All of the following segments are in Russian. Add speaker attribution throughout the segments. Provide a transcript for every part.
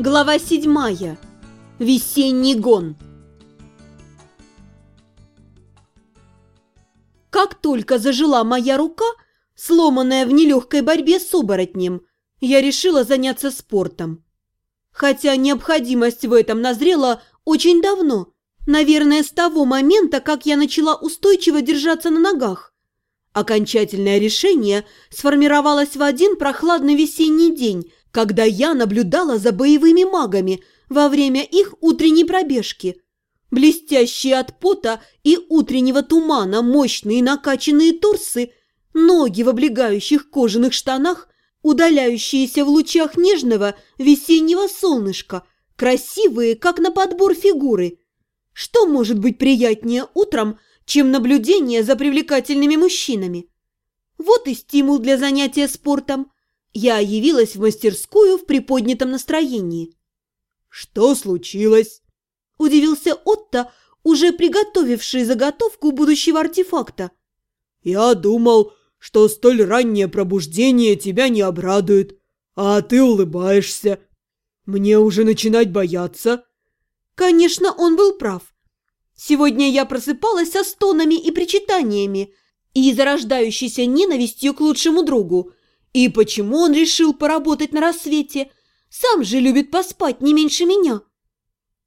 Speaker 1: Глава седьмая. Весенний гон. Как только зажила моя рука, сломанная в нелегкой борьбе с оборотнем, я решила заняться спортом. Хотя необходимость в этом назрела очень давно, наверное, с того момента, как я начала устойчиво держаться на ногах. Окончательное решение сформировалось в один прохладный весенний день, когда я наблюдала за боевыми магами во время их утренней пробежки. Блестящие от пота и утреннего тумана мощные накачанные торсы, ноги в облегающих кожаных штанах, удаляющиеся в лучах нежного весеннего солнышка, красивые, как на подбор фигуры. Что может быть приятнее утром, чем наблюдение за привлекательными мужчинами? Вот и стимул для занятия спортом – я явилась в мастерскую в приподнятом настроении.
Speaker 2: «Что случилось?» – удивился Отто, уже приготовивший заготовку будущего артефакта. «Я думал, что столь раннее пробуждение тебя не обрадует, а ты улыбаешься. Мне уже начинать бояться».
Speaker 1: Конечно, он был прав. Сегодня я просыпалась со стонами и причитаниями и зарождающейся ненавистью к лучшему другу – и почему он решил поработать на рассвете? Сам же любит поспать не меньше меня.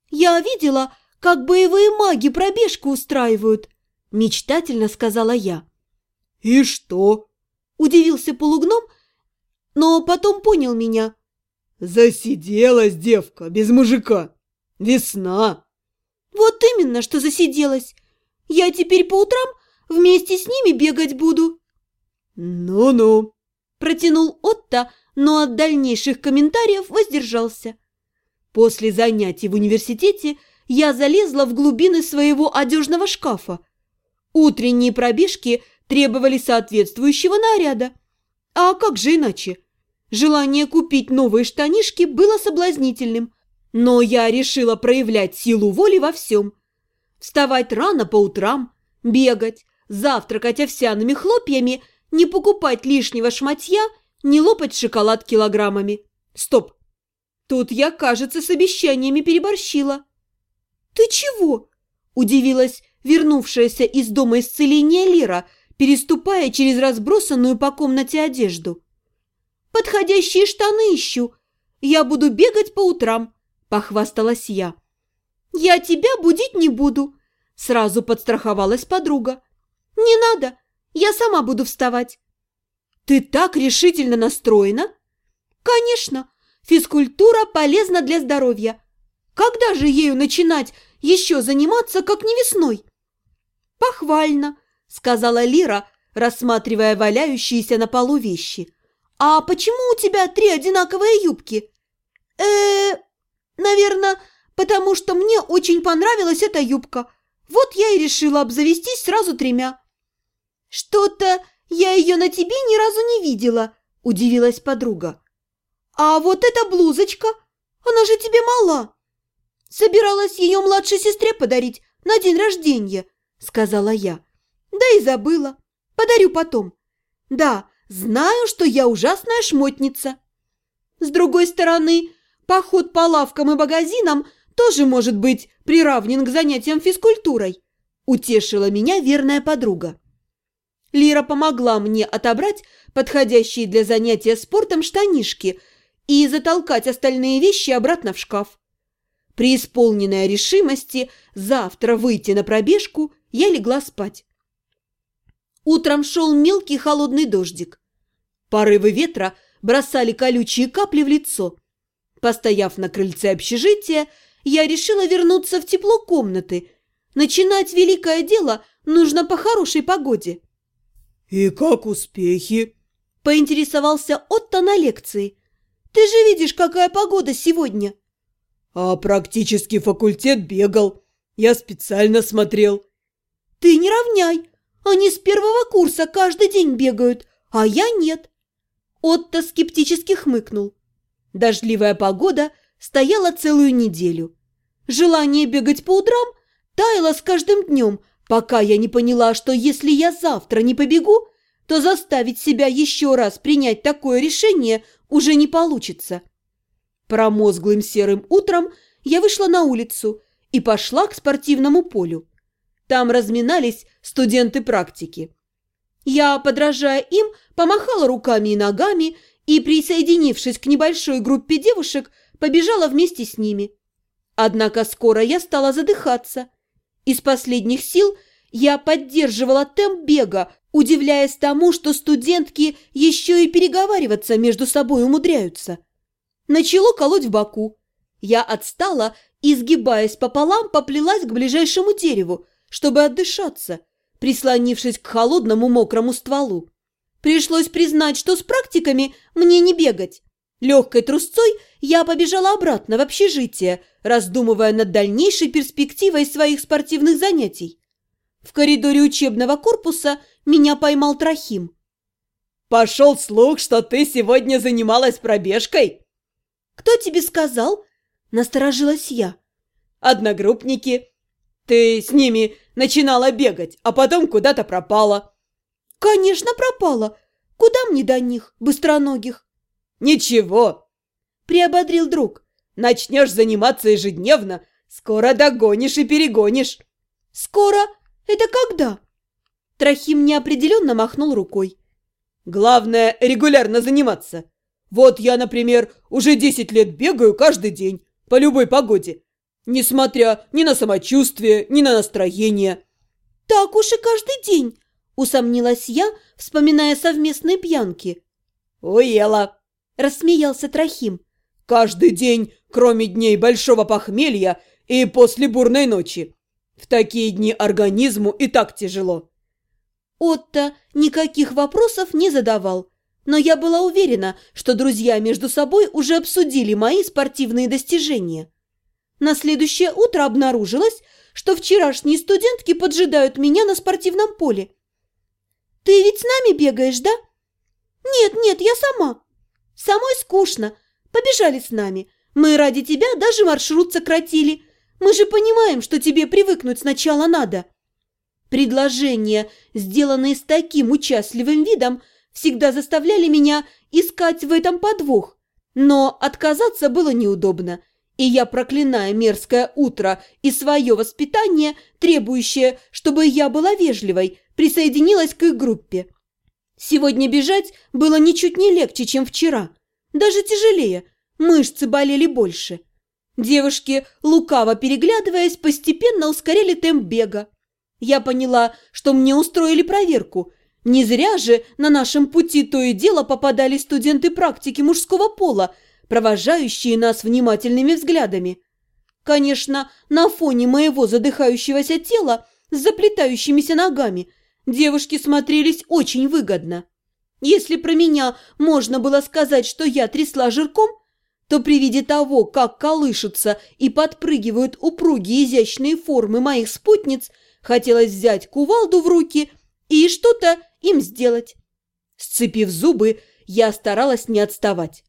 Speaker 1: Я видела, как боевые маги пробежку устраивают, мечтательно сказала я.
Speaker 2: И что?
Speaker 1: Удивился полугном, но потом понял меня.
Speaker 2: Засиделась девка без мужика. Весна.
Speaker 1: Вот именно, что засиделась. Я теперь по утрам вместе с ними бегать буду.
Speaker 2: Ну-ну,
Speaker 1: Протянул Отто, но от дальнейших комментариев воздержался. После занятий в университете я залезла в глубины своего одежного шкафа. Утренние пробежки требовали соответствующего наряда. А как же иначе? Желание купить новые штанишки было соблазнительным, но я решила проявлять силу воли во всем. Вставать рано по утрам, бегать, завтракать овсяными хлопьями – не покупать лишнего шматья, не лопать шоколад килограммами. Стоп! Тут я, кажется, с обещаниями переборщила. «Ты чего?» – удивилась вернувшаяся из дома исцеления Лира, переступая через разбросанную по комнате одежду. «Подходящие штаны ищу. Я буду бегать по утрам», – похвасталась я. «Я тебя будить не буду», – сразу подстраховалась подруга. «Не надо, я сама буду вставать». «Ты так решительно настроена?» «Конечно, физкультура полезна для здоровья. Когда же ею начинать еще заниматься, как не весной?» «Похвально», — сказала Лира, рассматривая валяющиеся на полу вещи. «А почему у тебя три одинаковые юбки?» э наверное, потому что мне очень понравилась эта юбка. Вот я и решила обзавестись сразу тремя». «Что-то я ее на тебе ни разу не видела», – удивилась подруга. «А вот эта блузочка, она же тебе мала». «Собиралась ее младшей сестре подарить на день рождения», – сказала я. «Да и забыла. Подарю потом. Да, знаю, что я ужасная шмотница». С другой стороны, поход по лавкам и магазинам тоже может быть приравнен к занятиям физкультурой, утешила меня верная подруга. Лира помогла мне отобрать подходящие для занятия спортом штанишки и затолкать остальные вещи обратно в шкаф. При исполненной решимости завтра выйти на пробежку я легла спать. Утром шел мелкий холодный дождик. Порывы ветра бросали колючие капли в лицо. Постояв на крыльце общежития, я решила вернуться в тепло комнаты. Начинать великое дело нужно по хорошей погоде.
Speaker 2: «И как успехи?»
Speaker 1: – поинтересовался Отто на лекции. «Ты же видишь, какая погода сегодня!»
Speaker 2: «А практически факультет бегал. Я специально смотрел».
Speaker 1: «Ты не равняй! Они с первого курса каждый день бегают, а я нет!» Отто скептически хмыкнул. Дождливая погода стояла целую неделю. Желание бегать по утрам таяло с каждым днем – пока я не поняла, что если я завтра не побегу, то заставить себя еще раз принять такое решение уже не получится. Промозглым серым утром я вышла на улицу и пошла к спортивному полю. Там разминались студенты практики. Я, подражая им, помахала руками и ногами и, присоединившись к небольшой группе девушек, побежала вместе с ними. Однако скоро я стала задыхаться. Из последних сил я поддерживала темп бега, удивляясь тому, что студентки еще и переговариваться между собой умудряются. Начало колоть в боку. Я отстала и, сгибаясь пополам, поплелась к ближайшему дереву, чтобы отдышаться, прислонившись к холодному мокрому стволу. Пришлось признать, что с практиками мне не бегать. Легкой трусцой я побежала обратно в общежитие, раздумывая над дальнейшей перспективой своих спортивных занятий. В коридоре учебного корпуса меня поймал Трохим.
Speaker 2: «Пошел слух, что ты сегодня занималась пробежкой?»
Speaker 1: «Кто тебе сказал?» – насторожилась я.
Speaker 2: «Одногруппники. Ты с ними начинала бегать, а потом куда-то пропала».
Speaker 1: «Конечно, пропала. Куда мне до них, быстроногих?»
Speaker 2: «Ничего», – приободрил друг. «Начнешь заниматься ежедневно, скоро догонишь и перегонишь».
Speaker 1: «Скоро? Это когда?» Трохим неопределенно махнул рукой.
Speaker 2: «Главное, регулярно заниматься. Вот я, например, уже десять лет бегаю каждый день, по любой погоде, несмотря ни на самочувствие, ни на настроение».
Speaker 1: «Так уж и каждый день», – усомнилась я, вспоминая совместные пьянки.
Speaker 2: «Уела», –
Speaker 1: рассмеялся Трохим.
Speaker 2: «Каждый день, кроме дней большого похмелья и после бурной ночи. В такие дни организму и так тяжело».
Speaker 1: Отто никаких вопросов не задавал, но я была уверена, что друзья между собой уже обсудили мои спортивные достижения. На следующее утро обнаружилось, что вчерашние студентки поджидают меня на спортивном поле. «Ты ведь с нами бегаешь, да?» «Нет, нет, я сама». «Самой скучно. Побежали с нами. Мы ради тебя даже маршрут сократили. Мы же понимаем, что тебе привыкнуть сначала надо». Предложения, сделанные с таким участливым видом, всегда заставляли меня искать в этом подвох. Но отказаться было неудобно, и я, проклиная мерзкое утро и свое воспитание, требующее, чтобы я была вежливой, присоединилась к их группе. Сегодня бежать было ничуть не легче, чем вчера. Даже тяжелее, мышцы болели больше. Девушки, лукаво переглядываясь, постепенно ускорили темп бега. Я поняла, что мне устроили проверку. Не зря же на нашем пути то и дело попадали студенты практики мужского пола, провожающие нас внимательными взглядами. Конечно, на фоне моего задыхающегося тела с заплетающимися ногами девушки смотрелись очень выгодно. Если про меня можно было сказать, что я трясла жирком, то при виде того, как колышутся и подпрыгивают упругие изящные формы моих спутниц – Хотелось взять кувалду в руки и что-то им сделать. Сцепив зубы, я старалась не отставать.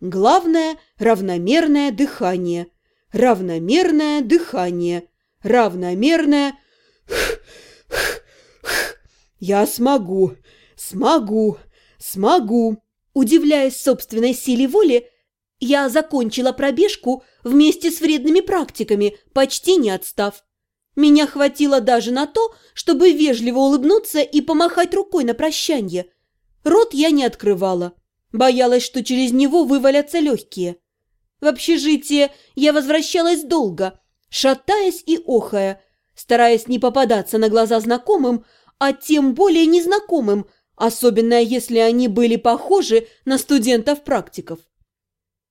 Speaker 1: Главное – равномерное дыхание. Равномерное дыхание. Равномерное... Я смогу, смогу, смогу. Удивляясь собственной силе воли, я закончила пробежку вместе с вредными практиками, почти не отстав. Меня хватило даже на то, чтобы вежливо улыбнуться и помахать рукой на прощанье. Рот я не открывала. Боялась, что через него вывалятся легкие. В общежитие я возвращалась долго, шатаясь и охая, стараясь не попадаться на глаза знакомым, а тем более незнакомым, особенно если они были похожи на студентов-практиков.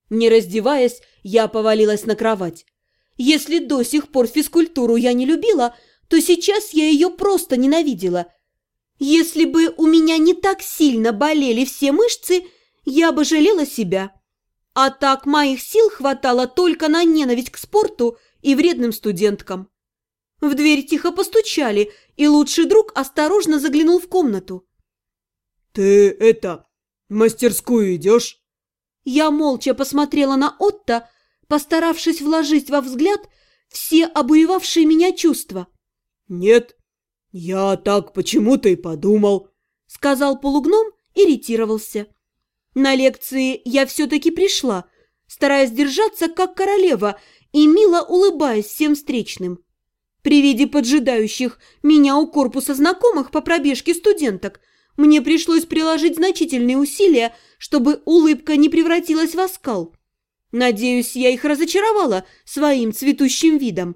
Speaker 1: Не раздеваясь, я повалилась на кровать. Если до сих пор физкультуру я не любила, то сейчас я ее просто ненавидела. Если бы у меня не так сильно болели все мышцы, я бы жалела себя. А так моих сил хватало только на ненависть к спорту и вредным студенткам. В дверь тихо постучали, и лучший друг осторожно заглянул в комнату.
Speaker 2: «Ты это, в мастерскую идешь?»
Speaker 1: Я молча посмотрела на Отто, постаравшись вложить во взгляд все обуевавшие меня чувства.
Speaker 2: «Нет, я так почему-то и подумал», —
Speaker 1: сказал полугном и ретировался. На лекции я все-таки пришла, стараясь держаться как королева и мило улыбаясь всем встречным. При виде поджидающих меня у корпуса знакомых по пробежке студенток мне пришлось приложить значительные усилия, чтобы улыбка не превратилась в оскал. Надеюсь, я их разочаровала своим цветущим видом.